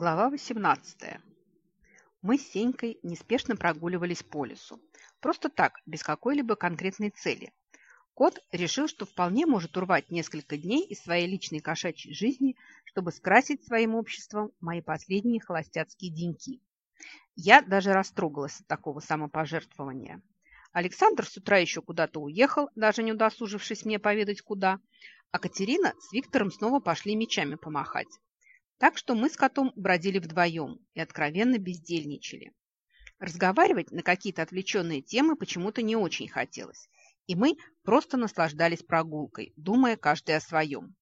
Глава 18. Мы с Сенькой неспешно прогуливались по лесу. Просто так, без какой-либо конкретной цели. Кот решил, что вполне может урвать несколько дней из своей личной кошачьей жизни, чтобы скрасить своим обществом мои последние холостяцкие деньки. Я даже растрогалась от такого самопожертвования. Александр с утра еще куда-то уехал, даже не удосужившись мне поведать куда, а Катерина с Виктором снова пошли мечами помахать. Так что мы с котом бродили вдвоем и откровенно бездельничали. Разговаривать на какие-то отвлеченные темы почему-то не очень хотелось, и мы просто наслаждались прогулкой, думая каждый о своем.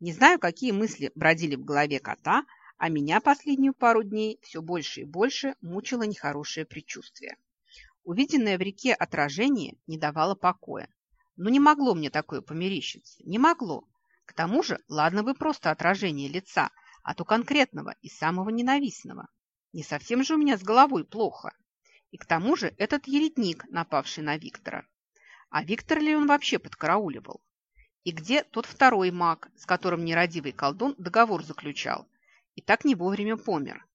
Не знаю, какие мысли бродили в голове кота, а меня последнюю пару дней все больше и больше мучило нехорошее предчувствие. Увиденное в реке отражение не давало покоя. Но не могло мне такое померещиться, не могло. К тому же, ладно бы просто отражение лица – а то конкретного и самого ненавистного. Не совсем же у меня с головой плохо. И к тому же этот еретник, напавший на Виктора. А Виктор ли он вообще подкарауливал? И где тот второй маг, с которым нерадивый колдун договор заключал, и так не вовремя помер?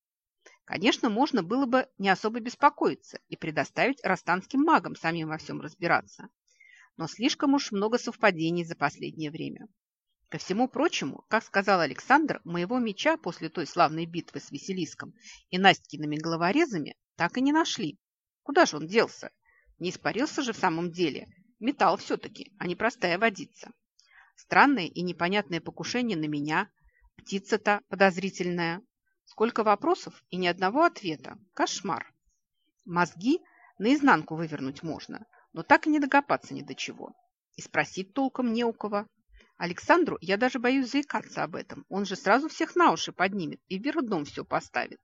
Конечно, можно было бы не особо беспокоиться и предоставить растанским магам самим во всем разбираться. Но слишком уж много совпадений за последнее время. Ко всему прочему, как сказал Александр, моего меча после той славной битвы с Василиском и Настькиными головорезами так и не нашли. Куда же он делся? Не испарился же в самом деле. Металл все-таки, а не простая водица. Странное и непонятное покушение на меня. Птица-то подозрительная. Сколько вопросов и ни одного ответа. Кошмар. Мозги наизнанку вывернуть можно, но так и не докопаться ни до чего. И спросить толком не у кого. Александру я даже боюсь заикаться об этом. Он же сразу всех на уши поднимет и вверх все поставит.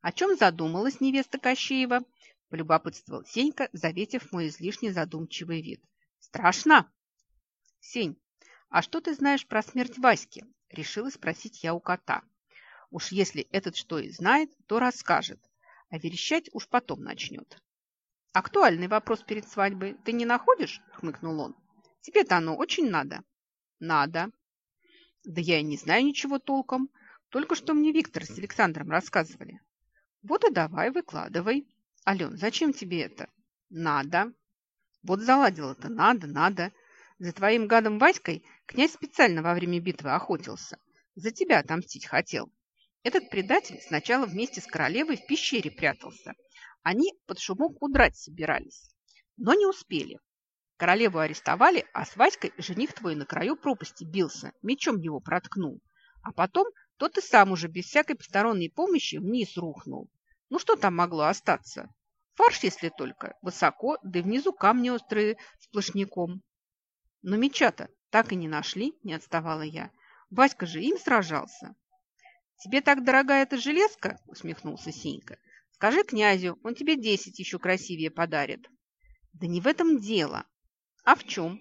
О чем задумалась невеста Кощеева? Полюбопытствовал Сенька, заветив мой излишне задумчивый вид. Страшно? Сень, а что ты знаешь про смерть Васьки? Решила спросить я у кота. Уж если этот что и знает, то расскажет, а верещать уж потом начнет. «Актуальный вопрос перед свадьбой. Ты не находишь?» – хмыкнул он. «Тебе-то оно очень надо». Надо. Да я и не знаю ничего толком. Только что мне Виктор с Александром рассказывали. Вот и давай, выкладывай. Ален, зачем тебе это? Надо. Вот заладил-то надо, надо. За твоим гадом Васькой князь специально во время битвы охотился. За тебя отомстить хотел. Этот предатель сначала вместе с королевой в пещере прятался. Они под шумок удрать собирались, но не успели. Королеву арестовали, а с Васькой жених твой на краю пропасти бился, мечом его проткнул. А потом тот и сам уже без всякой посторонней помощи вниз рухнул. Ну что там могло остаться? Фарш, если только, высоко, да и внизу камни острые сплошняком. Но меча-то так и не нашли, не отставала я. Васька же им сражался. Тебе так дорогая эта железка? Усмехнулся Синька. Скажи князю, он тебе десять еще красивее подарит. Да не в этом дело. «А в чем?»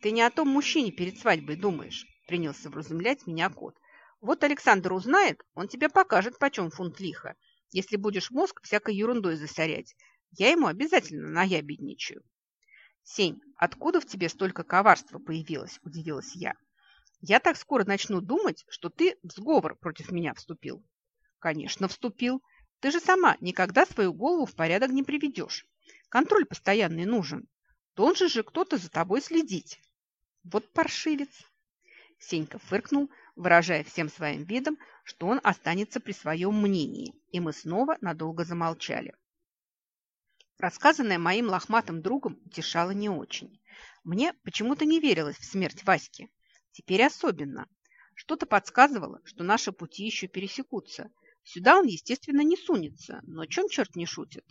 «Ты не о том мужчине перед свадьбой думаешь», – принялся вразумлять меня кот. «Вот Александр узнает, он тебе покажет, почем фунт лиха, если будешь мозг всякой ерундой засорять. Я ему обязательно наябедничаю». «Сень, откуда в тебе столько коварства появилось?» – удивилась я. «Я так скоро начну думать, что ты в сговор против меня вступил». «Конечно, вступил. Ты же сама никогда свою голову в порядок не приведешь. Контроль постоянный нужен. Должен же кто-то за тобой следить. Вот паршивец. Сенька фыркнул, выражая всем своим видом, что он останется при своем мнении, и мы снова надолго замолчали. Рассказанное моим лохматым другом утешало не очень. Мне почему-то не верилось в смерть Васьки. Теперь особенно. Что-то подсказывало, что наши пути еще пересекутся. Сюда он, естественно, не сунется, но чем черт не шутит?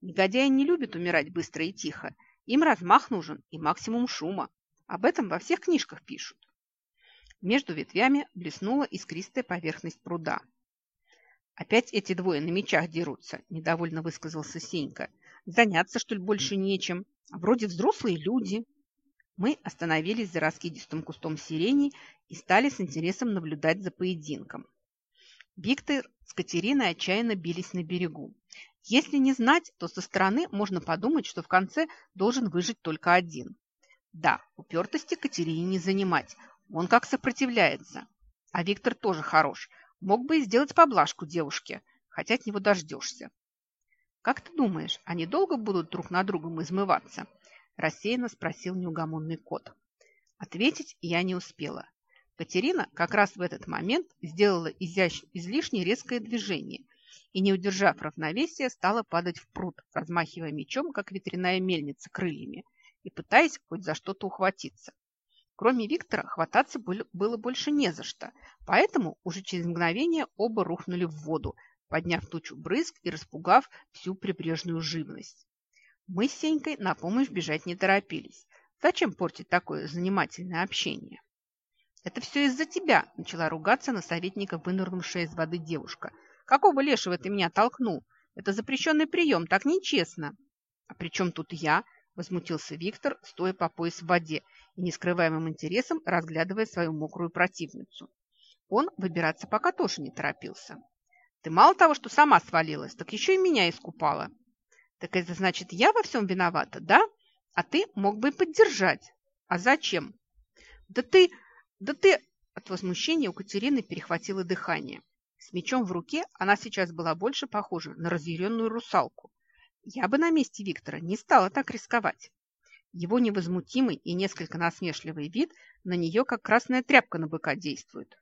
Негодяи не любят умирать быстро и тихо, им размах нужен и максимум шума. Об этом во всех книжках пишут. Между ветвями блеснула искристая поверхность пруда. «Опять эти двое на мечах дерутся», – недовольно высказался Сенька. «Заняться, что ли, больше нечем? Вроде взрослые люди». Мы остановились за раскидистым кустом сирени и стали с интересом наблюдать за поединком. Виктор с Катериной отчаянно бились на берегу. Если не знать, то со стороны можно подумать, что в конце должен выжить только один. Да, упертости Катерине не занимать. Он как сопротивляется. А Виктор тоже хорош. Мог бы и сделать поблажку девушке, хотя от него дождешься. «Как ты думаешь, они долго будут друг на другом измываться?» – рассеянно спросил неугомонный кот. Ответить я не успела. Катерина как раз в этот момент сделала изящ... излишне резкое движение и, не удержав равновесия, стала падать в пруд, размахивая мечом, как ветряная мельница, крыльями, и пытаясь хоть за что-то ухватиться. Кроме Виктора, хвататься было больше не за что, поэтому уже через мгновение оба рухнули в воду, подняв тучу брызг и распугав всю прибрежную живность. Мы с Сенькой на помощь бежать не торопились. Зачем портить такое занимательное общение? «Это все из-за тебя», – начала ругаться на советника, вынырнувшая из воды девушка. «Какого лешего ты меня толкнул? Это запрещенный прием, так нечестно». «А при чем тут я?» – возмутился Виктор, стоя по пояс в воде и нескрываемым интересом разглядывая свою мокрую противницу. Он выбираться пока тоже не торопился. Ты мало того, что сама свалилась, так еще и меня искупала. Так это значит, я во всем виновата, да? А ты мог бы и поддержать. А зачем? Да ты... Да ты... От возмущения у Катерины перехватило дыхание. С мечом в руке она сейчас была больше похожа на разъяренную русалку. Я бы на месте Виктора не стала так рисковать. Его невозмутимый и несколько насмешливый вид на нее, как красная тряпка на быка, действует.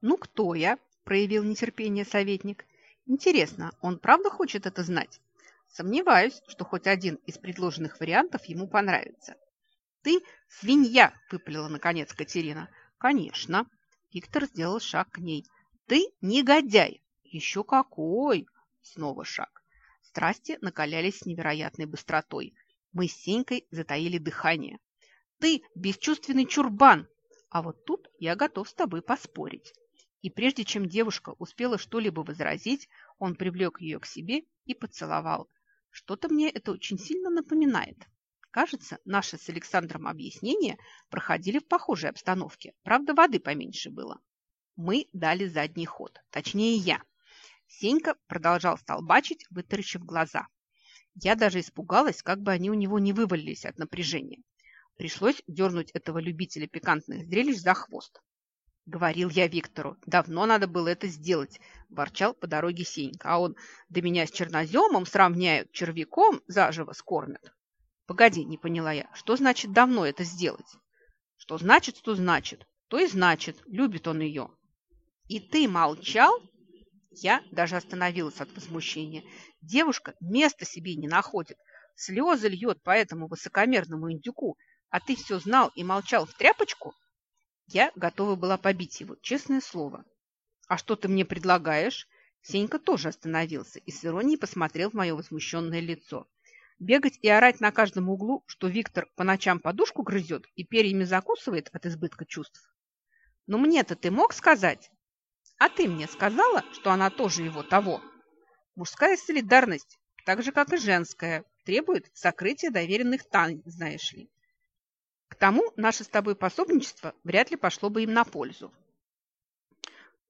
«Ну, кто я?» проявил нетерпение советник. Интересно, он правда хочет это знать? Сомневаюсь, что хоть один из предложенных вариантов ему понравится. «Ты свинья!» – выпалила наконец Катерина. «Конечно!» – Виктор сделал шаг к ней. «Ты негодяй!» «Еще какой!» – снова шаг. Страсти накалялись с невероятной быстротой. Мы с Сенькой затаили дыхание. «Ты бесчувственный чурбан!» А вот тут я готов с тобой поспорить и прежде чем девушка успела что-либо возразить, он привлек ее к себе и поцеловал. Что-то мне это очень сильно напоминает. Кажется, наши с Александром объяснения проходили в похожей обстановке. Правда, воды поменьше было. Мы дали задний ход. Точнее, я. Сенька продолжал столбачить, вытаращив глаза. Я даже испугалась, как бы они у него не вывалились от напряжения. Пришлось дернуть этого любителя пикантных зрелищ за хвост. Говорил я Виктору, давно надо было это сделать, ворчал по дороге Сенька, а он, да меня с черноземом сравняют, червяком заживо скормят. Погоди, не поняла я, что значит давно это сделать? Что значит, что значит, то и значит, любит он ее. И ты молчал? Я даже остановилась от возмущения. Девушка места себе не находит, слезы льет по этому высокомерному индюку, а ты все знал и молчал в тряпочку? Я готова была побить его, честное слово. «А что ты мне предлагаешь?» Сенька тоже остановился и с иронией посмотрел в мое возмущенное лицо. Бегать и орать на каждом углу, что Виктор по ночам подушку грызет и перьями закусывает от избытка чувств. «Но мне-то ты мог сказать?» «А ты мне сказала, что она тоже его того?» «Мужская солидарность, так же, как и женская, требует сокрытия доверенных тайн, знаешь ли. К тому наше с тобой пособничество вряд ли пошло бы им на пользу.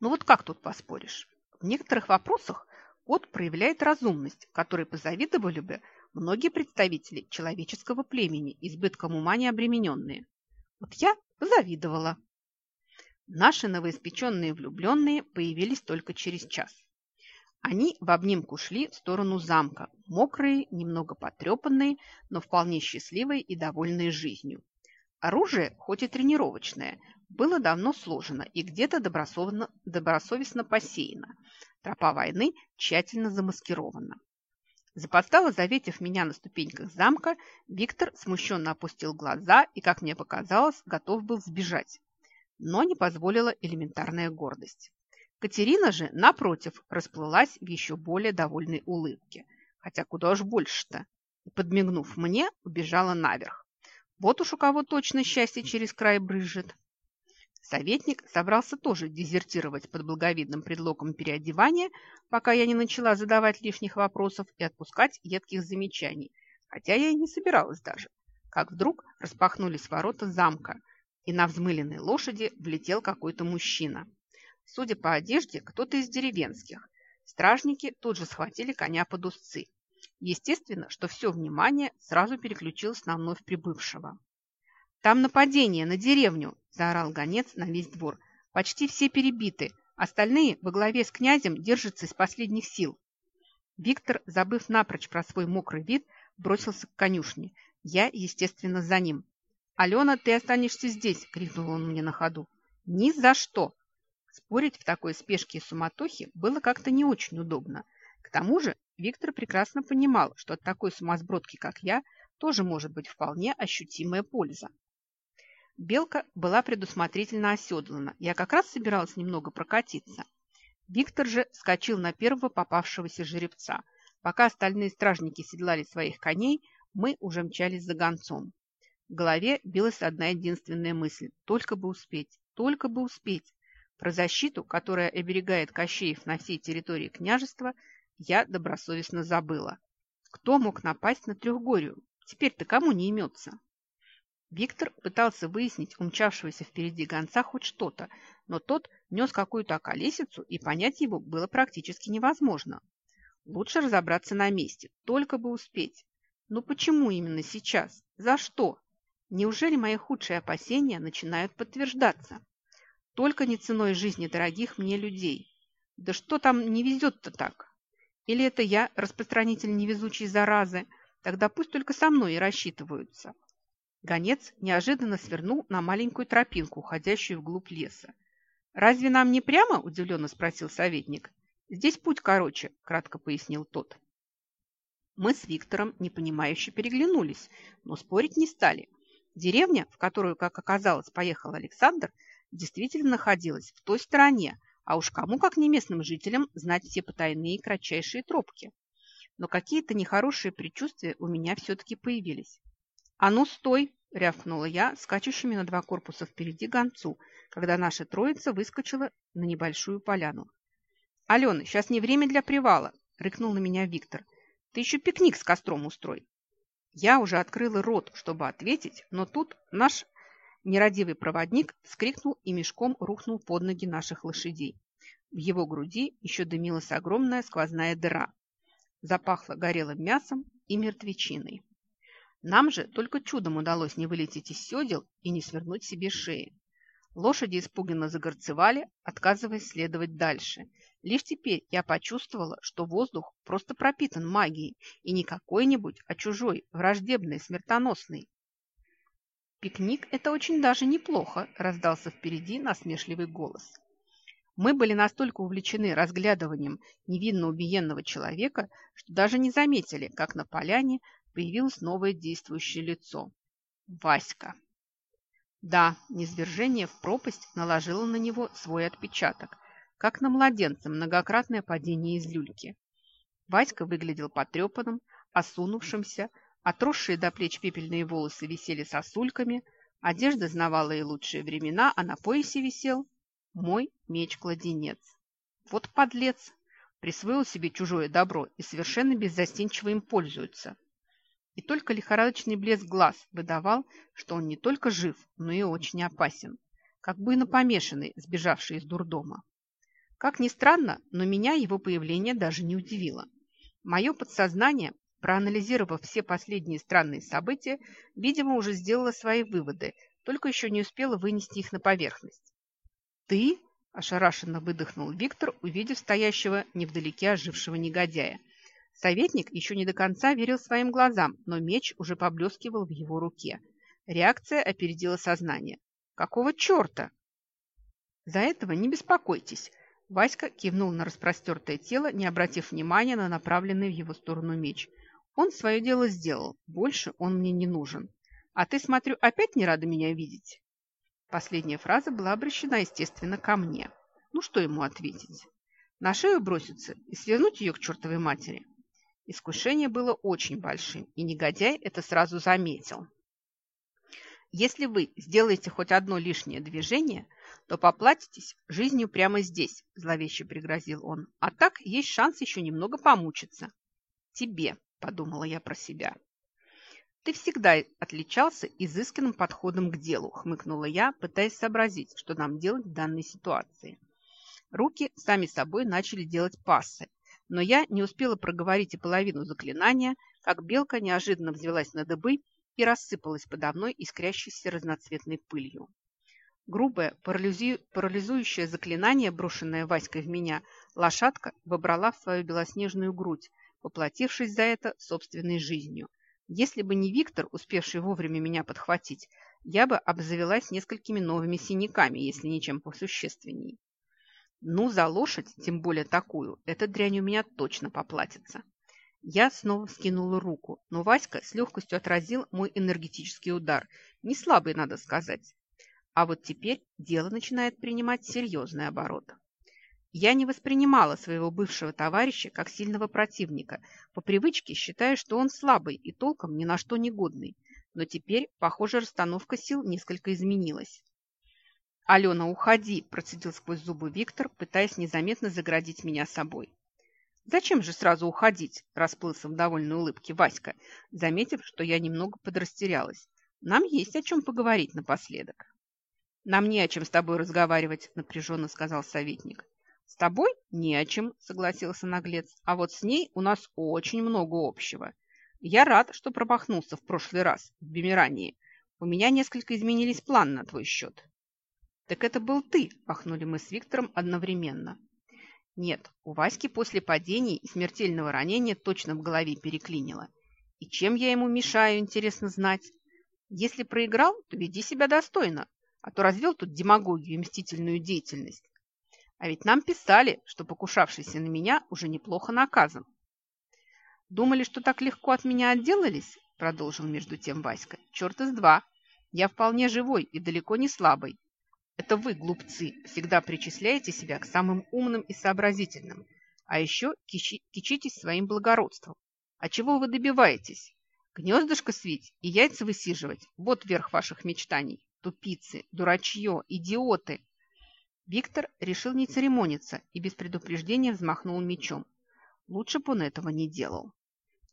Ну вот как тут поспоришь? В некоторых вопросах кот проявляет разумность, которой позавидовали бы многие представители человеческого племени, избытком ума не обремененные. Вот я позавидовала. Наши новоиспеченные влюбленные появились только через час. Они в обнимку шли в сторону замка, мокрые, немного потрепанные, но вполне счастливые и довольные жизнью. Оружие, хоть и тренировочное, было давно сложено и где-то добросовестно, посеяно. Тропа войны тщательно замаскирована. Запоздало заветив меня на ступеньках замка, Виктор смущенно опустил глаза и, как мне показалось, готов был сбежать. Но не позволила элементарная гордость. Катерина же, напротив, расплылась в еще более довольной улыбке. Хотя куда уж больше-то. И, подмигнув мне, убежала наверх. Вот уж у кого точно счастье через край брызжет. Советник собрался тоже дезертировать под благовидным предлогом переодевания, пока я не начала задавать лишних вопросов и отпускать едких замечаний, хотя я и не собиралась даже. Как вдруг распахнулись ворота замка, и на взмыленной лошади влетел какой-то мужчина. Судя по одежде, кто-то из деревенских. Стражники тут же схватили коня под узцы. Естественно, что все внимание сразу переключилось на вновь прибывшего. «Там нападение на деревню!» – заорал гонец на весь двор. «Почти все перебиты. Остальные во главе с князем держатся из последних сил. Виктор, забыв напрочь про свой мокрый вид, бросился к конюшне. Я, естественно, за ним. «Алена, ты останешься здесь!» – крикнул он мне на ходу. «Ни за что!» Спорить в такой спешке и суматохе было как-то не очень удобно. К тому же Виктор прекрасно понимал, что от такой сумасбродки, как я, тоже может быть вполне ощутимая польза. Белка была предусмотрительно оседлана. Я как раз собиралась немного прокатиться. Виктор же скочил на первого попавшегося жеребца. Пока остальные стражники седлали своих коней, мы уже мчались за гонцом. В голове билась одна единственная мысль – только бы успеть, только бы успеть. Про защиту, которая оберегает Кощеев на всей территории княжества, я добросовестно забыла. Кто мог напасть на Трехгорию? Теперь-то кому не имется? Виктор пытался выяснить у мчавшегося впереди гонца хоть что-то, но тот нес какую-то околесицу, и понять его было практически невозможно. Лучше разобраться на месте, только бы успеть. Но почему именно сейчас? За что? Неужели мои худшие опасения начинают подтверждаться? Только не ценой жизни дорогих мне людей. Да что там не везет-то так? Или это я распространитель невезучей заразы? Тогда пусть только со мной и рассчитываются. Гонец неожиданно свернул на маленькую тропинку, уходящую вглубь леса. «Разве нам не прямо?» – удивленно спросил советник. «Здесь путь короче», – кратко пояснил тот. Мы с Виктором непонимающе переглянулись, но спорить не стали. Деревня, в которую, как оказалось, поехал Александр, действительно находилась в той стороне, а уж кому, как не местным жителям, знать все потайные кратчайшие тропки. Но какие-то нехорошие предчувствия у меня все-таки появились. «А ну, стой!» – рявкнула я, скачущими на два корпуса впереди гонцу, когда наша троица выскочила на небольшую поляну. «Алена, сейчас не время для привала!» – рыкнул на меня Виктор. «Ты еще пикник с костром устрой!» Я уже открыла рот, чтобы ответить, но тут наш нерадивый проводник скрикнул и мешком рухнул под ноги наших лошадей. В его груди еще дымилась огромная сквозная дыра. Запахло горелым мясом и мертвечиной. Нам же только чудом удалось не вылететь из седел и не свернуть себе шеи. Лошади испуганно загорцевали, отказываясь следовать дальше. Лишь теперь я почувствовала, что воздух просто пропитан магией, и не какой-нибудь, а чужой, враждебный, смертоносный. «Пикник – это очень даже неплохо», – раздался впереди насмешливый голос. Мы были настолько увлечены разглядыванием невинно убиенного человека, что даже не заметили, как на поляне появилось новое действующее лицо – Васька. Да, низвержение в пропасть наложило на него свой отпечаток, как на младенца многократное падение из люльки. Васька выглядел потрепанным, осунувшимся, отросшие до плеч пепельные волосы висели сосульками, одежда знавала и лучшие времена, а на поясе висел мой меч-кладенец. Вот подлец! Присвоил себе чужое добро и совершенно беззастенчиво им пользуется. И только лихорадочный блеск глаз выдавал, что он не только жив, но и очень опасен, как бы напомешанный, сбежавший из дурдома. Как ни странно, но меня его появление даже не удивило. Мое подсознание, проанализировав все последние странные события, видимо, уже сделало свои выводы, только еще не успела вынести их на поверхность. «Ты?» – ошарашенно выдохнул Виктор, увидев стоящего невдалеке ожившего негодяя – Советник еще не до конца верил своим глазам, но меч уже поблескивал в его руке. Реакция опередила сознание. «Какого черта?» «За этого не беспокойтесь», – Васька кивнул на распростертое тело, не обратив внимания на направленный в его сторону меч. «Он свое дело сделал. Больше он мне не нужен. А ты, смотрю, опять не рада меня видеть?» Последняя фраза была обращена, естественно, ко мне. Ну, что ему ответить? На шею броситься и свернуть ее к чертовой матери? Искушение было очень большим, и негодяй это сразу заметил. Если вы сделаете хоть одно лишнее движение, то поплатитесь жизнью прямо здесь, зловеще пригрозил он. А так есть шанс еще немного помучиться. Тебе, подумала я про себя. Ты всегда отличался изысканным подходом к делу, хмыкнула я, пытаясь сообразить, что нам делать в данной ситуации. Руки сами собой начали делать пассы, но я не успела проговорить и половину заклинания, как белка неожиданно взвелась на дыбы и рассыпалась подо мной искрящейся разноцветной пылью. Грубое, парализующее заклинание, брошенное Васькой в меня, лошадка вобрала в свою белоснежную грудь, поплатившись за это собственной жизнью. Если бы не Виктор, успевший вовремя меня подхватить, я бы обзавелась несколькими новыми синяками, если ничем посущественней. Ну, за лошадь, тем более такую, эта дрянь у меня точно поплатится. Я снова вскинула руку, но Васька с легкостью отразил мой энергетический удар. Не слабый, надо сказать. А вот теперь дело начинает принимать серьезный оборот. Я не воспринимала своего бывшего товарища как сильного противника, по привычке считая, что он слабый и толком ни на что не годный. Но теперь, похоже, расстановка сил несколько изменилась. «Алена, уходи!» – процедил сквозь зубы Виктор, пытаясь незаметно заградить меня собой. «Зачем же сразу уходить?» – расплылся в довольной улыбке Васька, заметив, что я немного подрастерялась. «Нам есть о чем поговорить напоследок». «Нам не о чем с тобой разговаривать», – напряженно сказал советник. «С тобой не о чем», – согласился наглец. «А вот с ней у нас очень много общего. Я рад, что промахнулся в прошлый раз в Бемирании. У меня несколько изменились планы на твой счет». «Так это был ты!» – ахнули мы с Виктором одновременно. Нет, у Васьки после падений и смертельного ранения точно в голове переклинило. И чем я ему мешаю, интересно знать? Если проиграл, то веди себя достойно, а то развел тут демагогию и мстительную деятельность. А ведь нам писали, что покушавшийся на меня уже неплохо наказан. Думали, что так легко от меня отделались? Продолжил между тем Васька. Черт из два. Я вполне живой и далеко не слабый. Это вы, глупцы, всегда причисляете себя к самым умным и сообразительным, а еще кичи, кичитесь своим благородством. А чего вы добиваетесь? Гнездышко свить и яйца высиживать – вот верх ваших мечтаний. Тупицы, дурачье, идиоты. Виктор решил не церемониться и без предупреждения взмахнул мечом. Лучше бы он этого не делал.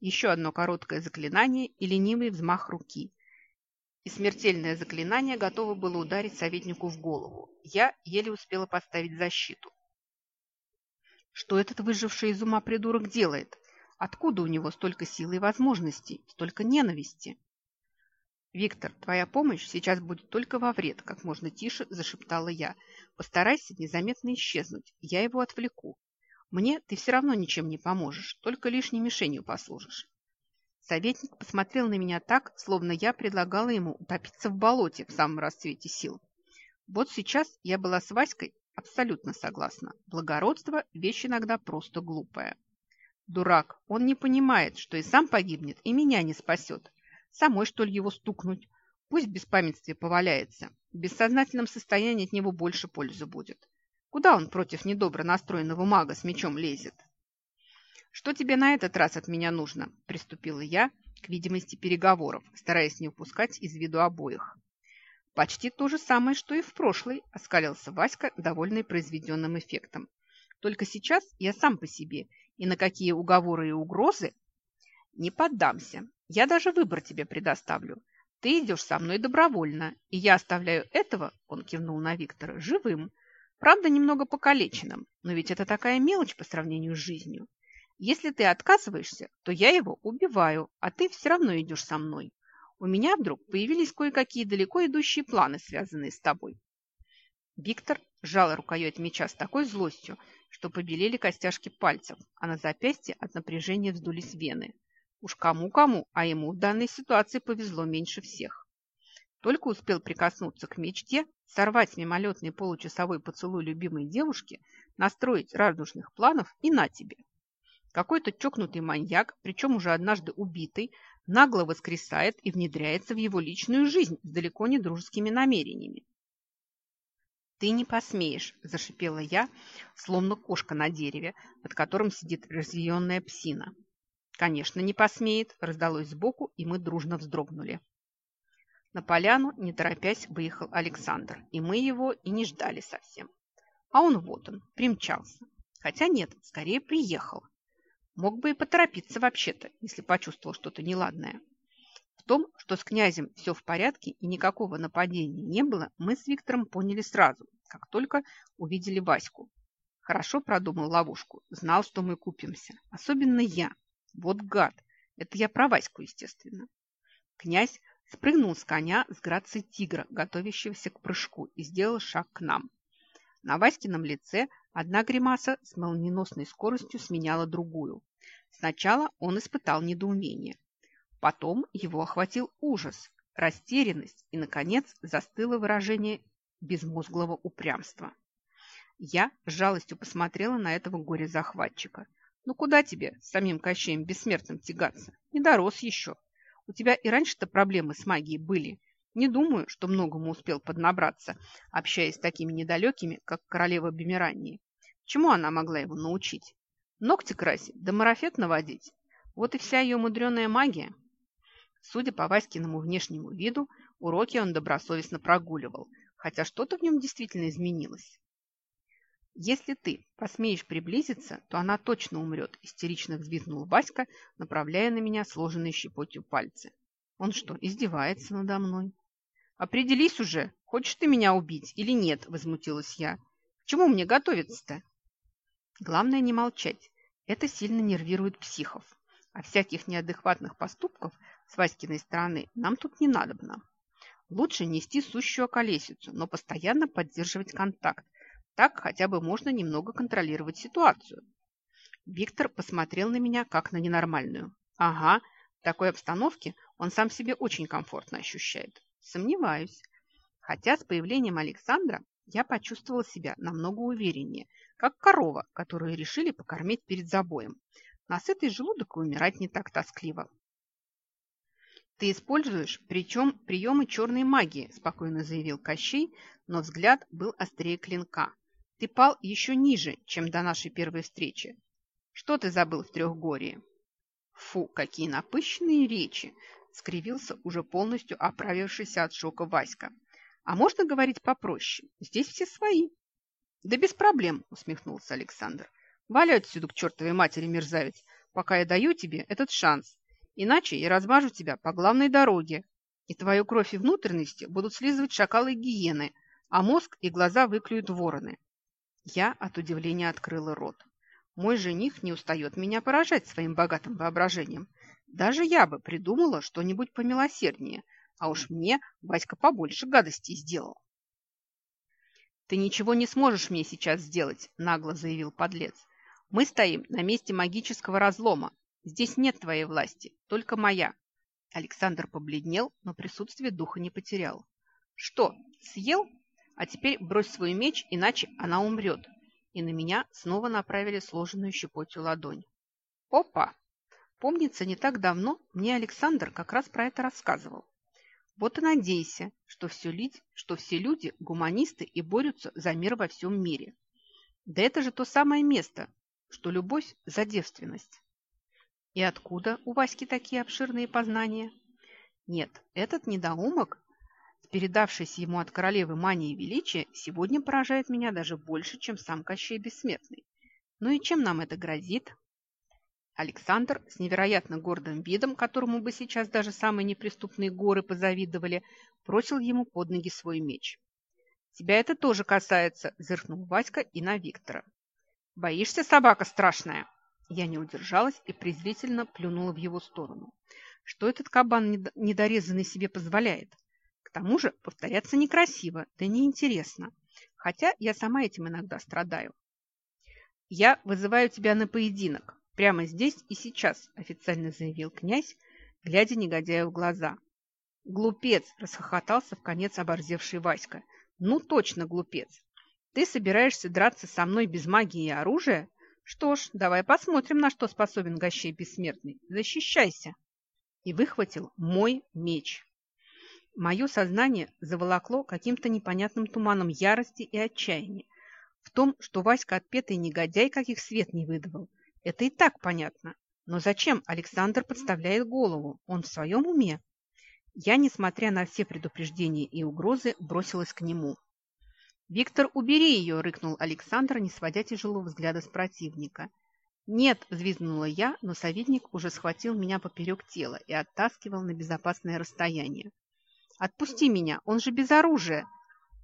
Еще одно короткое заклинание и ленивый взмах руки – и смертельное заклинание готово было ударить советнику в голову. Я еле успела поставить защиту. Что этот выживший из ума придурок делает? Откуда у него столько силы и возможностей, столько ненависти? «Виктор, твоя помощь сейчас будет только во вред», – как можно тише зашептала я. «Постарайся незаметно исчезнуть, я его отвлеку. Мне ты все равно ничем не поможешь, только лишней мишенью послужишь. Советник посмотрел на меня так, словно я предлагала ему утопиться в болоте в самом расцвете сил. Вот сейчас я была с Васькой абсолютно согласна. Благородство – вещь иногда просто глупая. Дурак, он не понимает, что и сам погибнет, и меня не спасет. Самой, что ли, его стукнуть? Пусть в беспамятстве поваляется. В бессознательном состоянии от него больше пользы будет. Куда он против недобро настроенного мага с мечом лезет? «Что тебе на этот раз от меня нужно?» – приступила я к видимости переговоров, стараясь не упускать из виду обоих. «Почти то же самое, что и в прошлый», – оскалился Васька, довольный произведенным эффектом. «Только сейчас я сам по себе, и на какие уговоры и угрозы не поддамся. Я даже выбор тебе предоставлю. Ты идешь со мной добровольно, и я оставляю этого, он кивнул на Виктора, живым. Правда, немного покалеченным, но ведь это такая мелочь по сравнению с жизнью. Если ты отказываешься, то я его убиваю, а ты все равно идешь со мной. У меня вдруг появились кое-какие далеко идущие планы, связанные с тобой. Виктор сжал рукоять меча с такой злостью, что побелели костяшки пальцев, а на запястье от напряжения вздулись вены. Уж кому-кому, а ему в данной ситуации повезло меньше всех. Только успел прикоснуться к мечте, сорвать мимолетный получасовой поцелуй любимой девушки, настроить радужных планов и на тебе. Какой-то чокнутый маньяк, причем уже однажды убитый, нагло воскресает и внедряется в его личную жизнь с далеко не дружескими намерениями. «Ты не посмеешь!» – зашипела я, словно кошка на дереве, под которым сидит разъяренная псина. «Конечно, не посмеет!» – раздалось сбоку, и мы дружно вздрогнули. На поляну, не торопясь, выехал Александр, и мы его и не ждали совсем. А он вот он, примчался. Хотя нет, скорее приехал. Мог бы и поторопиться вообще-то, если почувствовал что-то неладное. В том, что с князем все в порядке и никакого нападения не было, мы с Виктором поняли сразу, как только увидели Ваську. Хорошо продумал ловушку, знал, что мы купимся. Особенно я. Вот гад. Это я про Ваську, естественно. Князь спрыгнул с коня с грацией тигра, готовящегося к прыжку, и сделал шаг к нам. На Васькином лице одна гримаса с молниеносной скоростью сменяла другую. Сначала он испытал недоумение. Потом его охватил ужас, растерянность и, наконец, застыло выражение безмозглого упрямства. Я с жалостью посмотрела на этого горе-захватчика. «Ну куда тебе с самим Кощеем Бессмертным тягаться? Не дорос еще. У тебя и раньше-то проблемы с магией были. Не думаю, что многому успел поднабраться, общаясь с такими недалекими, как королева Бемерании. Чему она могла его научить? Ногти красить, да марафет наводить. Вот и вся ее мудреная магия. Судя по Васькиному внешнему виду, уроки он добросовестно прогуливал, хотя что-то в нем действительно изменилось. «Если ты посмеешь приблизиться, то она точно умрет», – истерично взвизгнул Васька, направляя на меня сложенные щепотью пальцы. «Он что, издевается надо мной?» «Определись уже, хочешь ты меня убить или нет?» – возмутилась я. «К чему мне готовиться-то?» Главное не молчать. Это сильно нервирует психов. А всяких неадекватных поступков с Васькиной стороны нам тут не надобно. Лучше нести сущую околесицу, но постоянно поддерживать контакт. Так хотя бы можно немного контролировать ситуацию. Виктор посмотрел на меня как на ненормальную. Ага, в такой обстановке он сам себе очень комфортно ощущает. Сомневаюсь. Хотя с появлением Александра я почувствовала себя намного увереннее, как корова, которую решили покормить перед забоем. Насытый желудок и умирать не так тоскливо. «Ты используешь причем приемы черной магии», – спокойно заявил Кощей, но взгляд был острее клинка. «Ты пал еще ниже, чем до нашей первой встречи. Что ты забыл в Трехгории?» «Фу, какие напыщенные речи!» Скривился уже полностью оправившийся от шока Васька. А можно говорить попроще? Здесь все свои. Да без проблем, усмехнулся Александр. Валяй отсюда к чертовой матери, мерзавец, пока я даю тебе этот шанс. Иначе я размажу тебя по главной дороге, и твою кровь и внутренности будут слизывать шакалы и гиены, а мозг и глаза выклюют вороны. Я от удивления открыла рот. Мой жених не устает меня поражать своим богатым воображением. Даже я бы придумала что-нибудь помилосерднее, а уж мне Васька побольше гадостей сделал. «Ты ничего не сможешь мне сейчас сделать», – нагло заявил подлец. «Мы стоим на месте магического разлома. Здесь нет твоей власти, только моя». Александр побледнел, но присутствие духа не потерял. «Что, съел? А теперь брось свой меч, иначе она умрет». И на меня снова направили сложенную щепотью ладонь. «Опа!» Помнится, не так давно мне Александр как раз про это рассказывал. Вот и надейся, что все, что все люди – гуманисты и борются за мир во всем мире. Да это же то самое место, что любовь за девственность. И откуда у Васьки такие обширные познания? Нет, этот недоумок, передавшийся ему от королевы мании величия, сегодня поражает меня даже больше, чем сам Кощей Бессмертный. Ну и чем нам это грозит? Александр с невероятно гордым видом, которому бы сейчас даже самые неприступные горы позавидовали, бросил ему под ноги свой меч. «Тебя это тоже касается», – зыркнул Васька и на Виктора. «Боишься, собака страшная?» Я не удержалась и презрительно плюнула в его сторону. Что этот кабан недорезанный себе позволяет? К тому же повторяться некрасиво, да неинтересно. Хотя я сама этим иногда страдаю. «Я вызываю тебя на поединок», Прямо здесь и сейчас, официально заявил князь, глядя негодяю в глаза. Глупец, расхохотался в конец оборзевший Васька. Ну точно глупец. Ты собираешься драться со мной без магии и оружия? Что ж, давай посмотрим, на что способен Гощей Бессмертный. Защищайся. И выхватил мой меч. Мое сознание заволокло каким-то непонятным туманом ярости и отчаяния. В том, что Васька отпетый негодяй, каких свет не выдавал, это и так понятно. Но зачем Александр подставляет голову? Он в своем уме? Я, несмотря на все предупреждения и угрозы, бросилась к нему. «Виктор, убери ее!» – рыкнул Александр, не сводя тяжелого взгляда с противника. «Нет!» – взвизгнула я, но советник уже схватил меня поперек тела и оттаскивал на безопасное расстояние. «Отпусти меня! Он же без оружия!»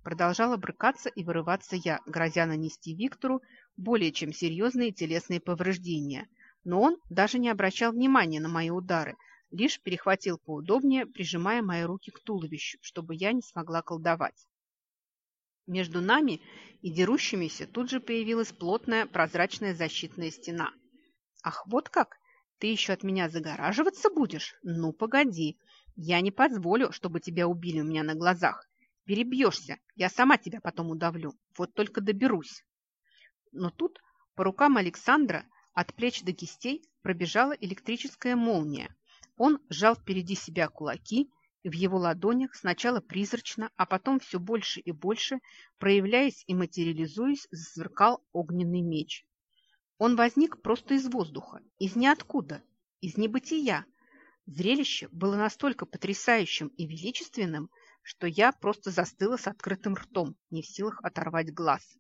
Продолжала брыкаться и вырываться я, грозя нанести Виктору более чем серьезные телесные повреждения. Но он даже не обращал внимания на мои удары, лишь перехватил поудобнее, прижимая мои руки к туловищу, чтобы я не смогла колдовать. Между нами и дерущимися тут же появилась плотная прозрачная защитная стена. «Ах, вот как! Ты еще от меня загораживаться будешь? Ну, погоди! Я не позволю, чтобы тебя убили у меня на глазах. Перебьешься, я сама тебя потом удавлю. Вот только доберусь!» Но тут по рукам Александра от плеч до кистей пробежала электрическая молния. Он сжал впереди себя кулаки, и в его ладонях сначала призрачно, а потом все больше и больше, проявляясь и материализуясь, засверкал огненный меч. Он возник просто из воздуха, из ниоткуда, из небытия. Зрелище было настолько потрясающим и величественным, что я просто застыла с открытым ртом, не в силах оторвать глаз.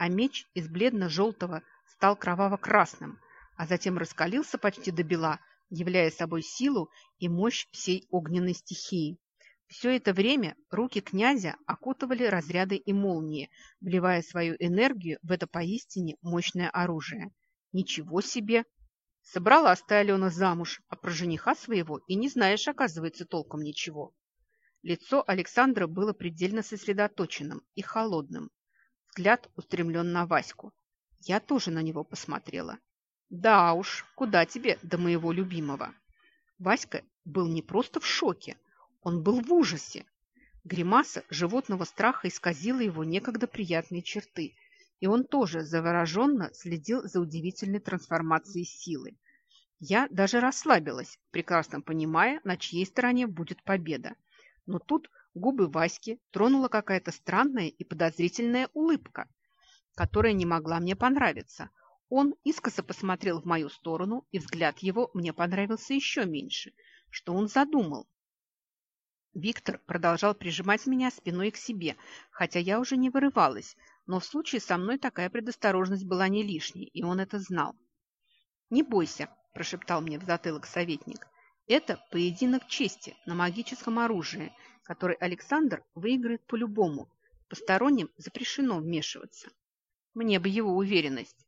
А меч из бледно-желтого стал кроваво-красным, а затем раскалился почти до бела, являя собой силу и мощь всей огненной стихии. Все это время руки князя окутывали разряды и молнии, вливая свою энергию в это поистине мощное оружие. Ничего себе! Собралась ты, Алена, замуж, а про жениха своего и не знаешь, оказывается, толком ничего. Лицо Александра было предельно сосредоточенным и холодным. Взгляд устремлен на Ваську. Я тоже на него посмотрела. Да уж, куда тебе до моего любимого? Васька был не просто в шоке, он был в ужасе. Гримаса животного страха исказила его некогда приятные черты, и он тоже завороженно следил за удивительной трансформацией силы. Я даже расслабилась, прекрасно понимая, на чьей стороне будет победа. Но тут губы Васьки тронула какая-то странная и подозрительная улыбка, которая не могла мне понравиться. Он искоса посмотрел в мою сторону, и взгляд его мне понравился еще меньше. Что он задумал? Виктор продолжал прижимать меня спиной к себе, хотя я уже не вырывалась, но в случае со мной такая предосторожность была не лишней, и он это знал. «Не бойся», – прошептал мне в затылок советник. «Это поединок чести на магическом оружии, который Александр выиграет по-любому. Посторонним запрещено вмешиваться». Мне бы его уверенность.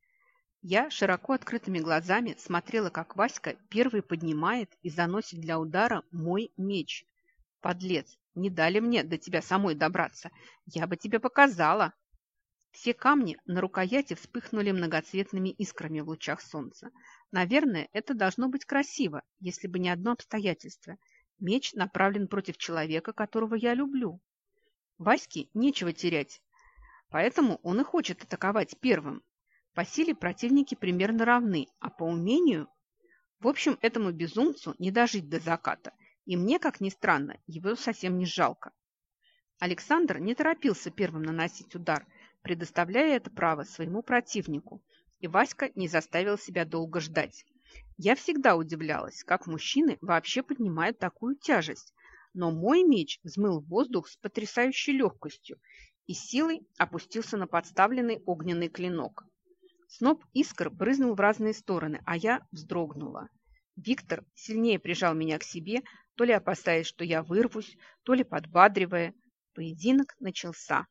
Я широко открытыми глазами смотрела, как Васька первый поднимает и заносит для удара мой меч. Подлец, не дали мне до тебя самой добраться. Я бы тебе показала. Все камни на рукояти вспыхнули многоцветными искрами в лучах солнца. Наверное, это должно быть красиво, если бы не одно обстоятельство. Меч направлен против человека, которого я люблю. Ваське нечего терять, поэтому он и хочет атаковать первым. По силе противники примерно равны, а по умению... В общем, этому безумцу не дожить до заката, и мне, как ни странно, его совсем не жалко. Александр не торопился первым наносить удар, предоставляя это право своему противнику, и Васька не заставил себя долго ждать. Я всегда удивлялась, как мужчины вообще поднимают такую тяжесть, но мой меч взмыл воздух с потрясающей легкостью и силой опустился на подставленный огненный клинок. Сноп искр брызнул в разные стороны, а я вздрогнула. Виктор сильнее прижал меня к себе, то ли опасаясь, что я вырвусь, то ли подбадривая. Поединок начался.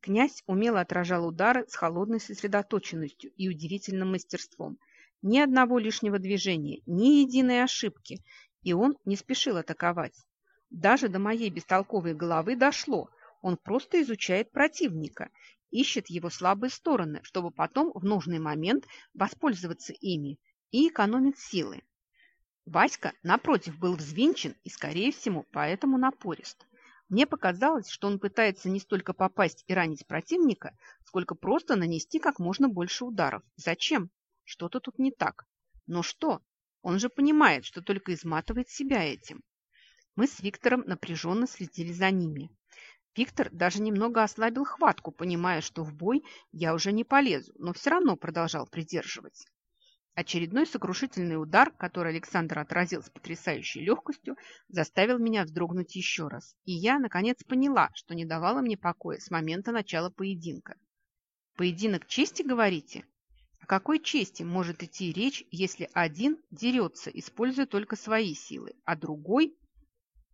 Князь умело отражал удары с холодной сосредоточенностью и удивительным мастерством. Ни одного лишнего движения, ни единой ошибки, и он не спешил атаковать. Даже до моей бестолковой головы дошло. Он просто изучает противника ищет его слабые стороны, чтобы потом в нужный момент воспользоваться ими и экономить силы. Васька, напротив, был взвинчен и, скорее всего, поэтому напорист. Мне показалось, что он пытается не столько попасть и ранить противника, сколько просто нанести как можно больше ударов. Зачем? Что-то тут не так. Но что? Он же понимает, что только изматывает себя этим. Мы с Виктором напряженно следили за ними. Виктор даже немного ослабил хватку, понимая, что в бой я уже не полезу, но все равно продолжал придерживать. Очередной сокрушительный удар, который Александр отразил с потрясающей легкостью, заставил меня вздрогнуть еще раз. И я, наконец, поняла, что не давала мне покоя с момента начала поединка. «Поединок чести, говорите?» Какой чести может идти речь, если один дерется, используя только свои силы, а другой...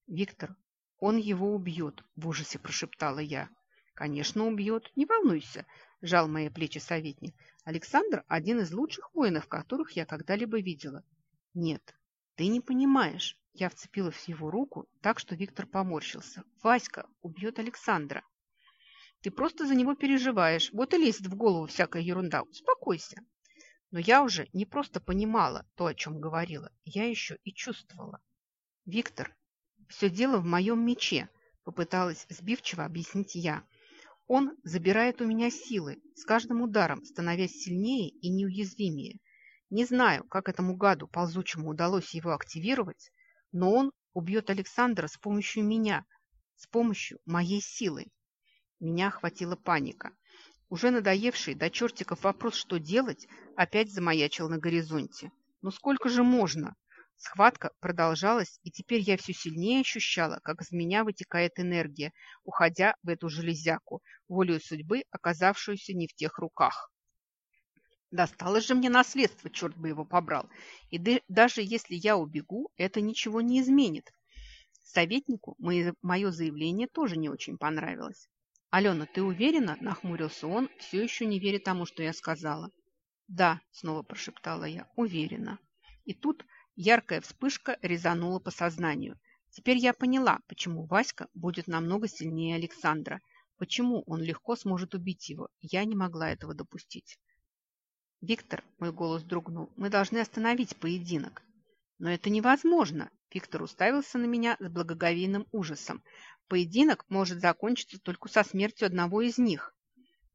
Виктор, он его убьет, в ужасе прошептала я. Конечно, убьет, не волнуйся, жал мои плечи советник. Александр – один из лучших воинов, которых я когда-либо видела. Нет, Ты не понимаешь. Я вцепилась в его руку так, что Виктор поморщился. Васька убьет Александра. Ты просто за него переживаешь. Вот и лезет в голову всякая ерунда. Успокойся. Но я уже не просто понимала то, о чем говорила. Я еще и чувствовала. Виктор, все дело в моем мече, попыталась сбивчиво объяснить я. Он забирает у меня силы, с каждым ударом становясь сильнее и неуязвимее. Не знаю, как этому гаду ползучему удалось его активировать, но он убьет Александра с помощью меня, с помощью моей силы. Меня охватила паника. Уже надоевший до чертиков вопрос, что делать, опять замаячил на горизонте. Ну сколько же можно? Схватка продолжалась, и теперь я все сильнее ощущала, как из меня вытекает энергия, уходя в эту железяку, волею судьбы, оказавшуюся не в тех руках. Досталось же мне наследство, черт бы его побрал. И даже если я убегу, это ничего не изменит. Советнику мое заявление тоже не очень понравилось. «Алена, ты уверена?» – нахмурился он, все еще не веря тому, что я сказала. «Да», – снова прошептала я, – «уверена». И тут яркая вспышка резанула по сознанию. Теперь я поняла, почему Васька будет намного сильнее Александра. Почему он легко сможет убить его. Я не могла этого допустить. «Виктор», – мой голос дрогнул, – «мы должны остановить поединок». «Но это невозможно!» – Виктор уставился на меня с благоговейным ужасом. Поединок может закончиться только со смертью одного из них.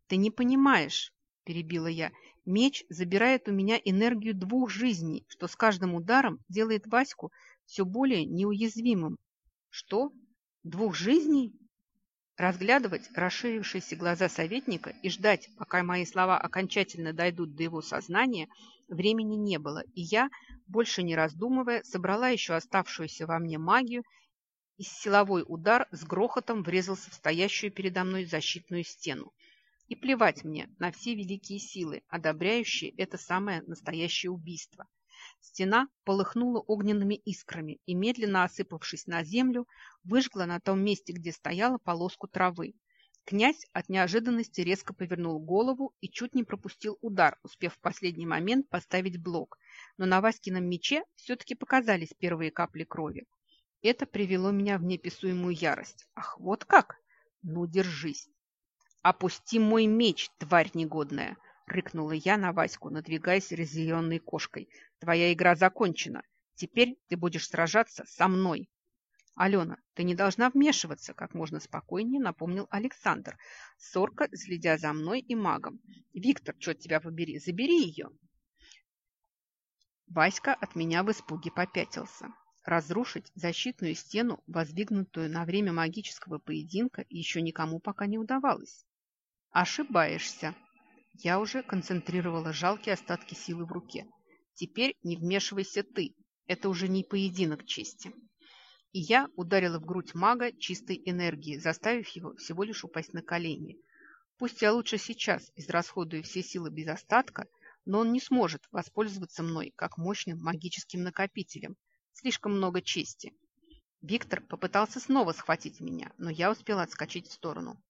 Ты не понимаешь, перебила я. Меч забирает у меня энергию двух жизней, что с каждым ударом делает Ваську все более неуязвимым. Что? Двух жизней? Разглядывать расширившиеся глаза советника и ждать, пока мои слова окончательно дойдут до его сознания, времени не было, и я, больше не раздумывая, собрала еще оставшуюся во мне магию и силовой удар с грохотом врезался в стоящую передо мной защитную стену. И плевать мне на все великие силы, одобряющие это самое настоящее убийство. Стена полыхнула огненными искрами и, медленно осыпавшись на землю, выжгла на том месте, где стояла полоску травы. Князь от неожиданности резко повернул голову и чуть не пропустил удар, успев в последний момент поставить блок. Но на Васькином мече все-таки показались первые капли крови. Это привело меня в неписуемую ярость. Ах, вот как? Ну, держись. Опусти мой меч, тварь негодная, рыкнула я на Ваську, надвигаясь разъяренной кошкой. Твоя игра закончена. Теперь ты будешь сражаться со мной. Алена, ты не должна вмешиваться, как можно спокойнее напомнил Александр, сорка следя за мной и магом. Виктор, черт тебя побери, забери ее. Васька от меня в испуге попятился. Разрушить защитную стену, воздвигнутую на время магического поединка, еще никому пока не удавалось. Ошибаешься. Я уже концентрировала жалкие остатки силы в руке. Теперь не вмешивайся ты. Это уже не поединок чести. И я ударила в грудь мага чистой энергией, заставив его всего лишь упасть на колени. Пусть я лучше сейчас израсходую все силы без остатка, но он не сможет воспользоваться мной как мощным магическим накопителем, Слишком много чести. Виктор попытался снова схватить меня, но я успела отскочить в сторону.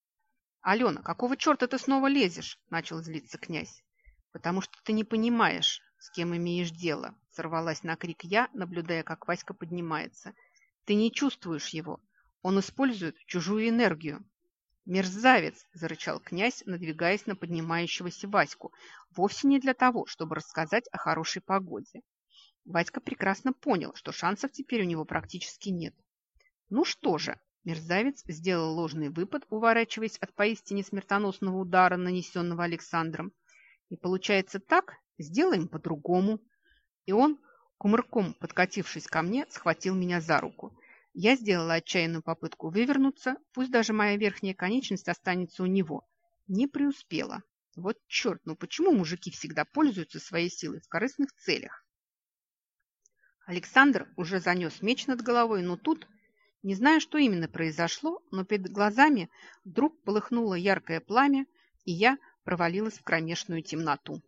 «Алена, какого черта ты снова лезешь?» – начал злиться князь. «Потому что ты не понимаешь, с кем имеешь дело», – сорвалась на крик я, наблюдая, как Васька поднимается. «Ты не чувствуешь его. Он использует чужую энергию». «Мерзавец!» – зарычал князь, надвигаясь на поднимающегося Ваську, вовсе не для того, чтобы рассказать о хорошей погоде. Вадька прекрасно понял, что шансов теперь у него практически нет. Ну что же, мерзавец сделал ложный выпад, уворачиваясь от поистине смертоносного удара, нанесенного Александром. И получается так, сделаем по-другому. И он, кумырком подкатившись ко мне, схватил меня за руку. Я сделала отчаянную попытку вывернуться, пусть даже моя верхняя конечность останется у него. Не преуспела. Вот черт, ну почему мужики всегда пользуются своей силой в корыстных целях? Александр уже занес меч над головой, но тут, не знаю, что именно произошло, но перед глазами вдруг полыхнуло яркое пламя, и я провалилась в кромешную темноту.